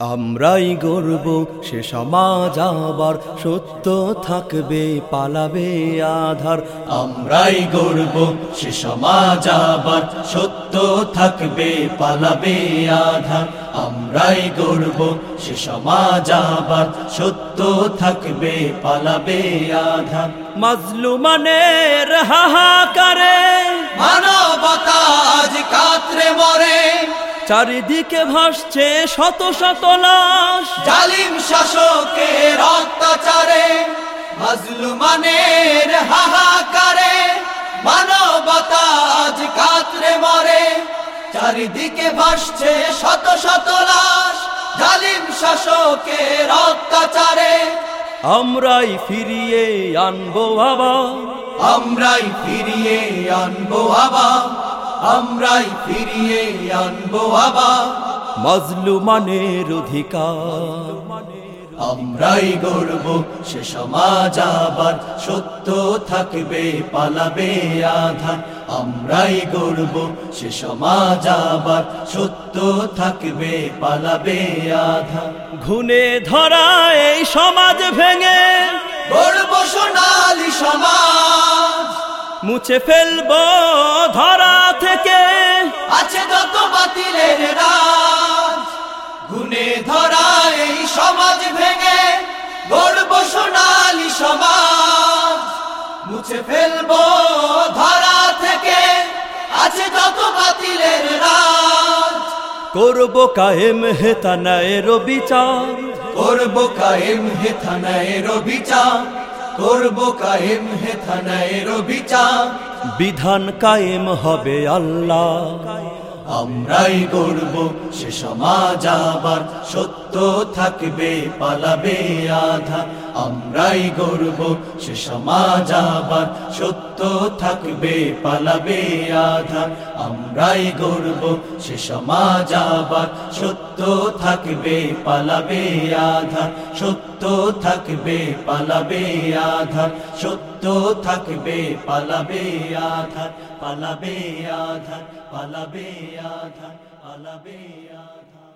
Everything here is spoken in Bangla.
আমরাই গর্ব, সে সমাজ আবার সত্য থাকবে, পালাবে আধার। আমরাই গর্ব, সে সমাজ আবার সত্য থাকবে, পালাবে আধার। আমরাই গর্ব, সে সমাজ আবার সত্য থাকবে, পালাবে আধার। মাজলুমানের হাহাকারে মানবতা আজ কাতরে মরে চারিদিকে ভাসছে শত শত লাশ জালিম শাসকের অত্যাচারে মাজলুমানের হাহাকারে মানবতা আজ কাতরে মরে। চারিদিকে ভাসছে শত শত লাশ জালিম শাসকের অত্যাচারে। আমরাই ফিরিয়ে আনব আবার। আমরাই ফিরিয়ে আনব আবার। আমরাই ফিরিয়ে আনব আবার। মাজলুমানের অধিকার। আমরাই গর্ব সে সমাজ আবার। সত্য থাকবে পালাবে আধার। আমরাই গর্ব সে সমাজ আবার। সত্য থাকবে পালাবে আধার। ঘুনে ধরা এই সমাজ ভেঙে। গর্ব সোনালি সমাজ। মুছে ফেলব ধরা গুনে ধরা এই সমাজ ভেঙে গর্ব সোনালি সমাজ। মুছে ফেলব ধরা থেকে আছে যত বাতিলের রাজ। করব কায়েম হেতানায়ের বিচার করব কায়েম হে থানায়ের বিচার করব কায়েম হে থানায়ের বিচার বিধান কায়েম হবে আল্লাহ। আমরাই গর্ব সে সমাজ আবার সত্য থাকবে, পালাবে আধার আমরাই গর্ব সে সমাজ আবার সত্য থাকবে, পালাবে আধার আমরাই গর্ব সে সমাজ আবার সত্য থাকবে, পালাবে আধার সত্য থাকবে, পালাবে আধার সত্য থাকবে, পালাবে আধার পালাবে আধার পালাবে আধার পালাবে আধার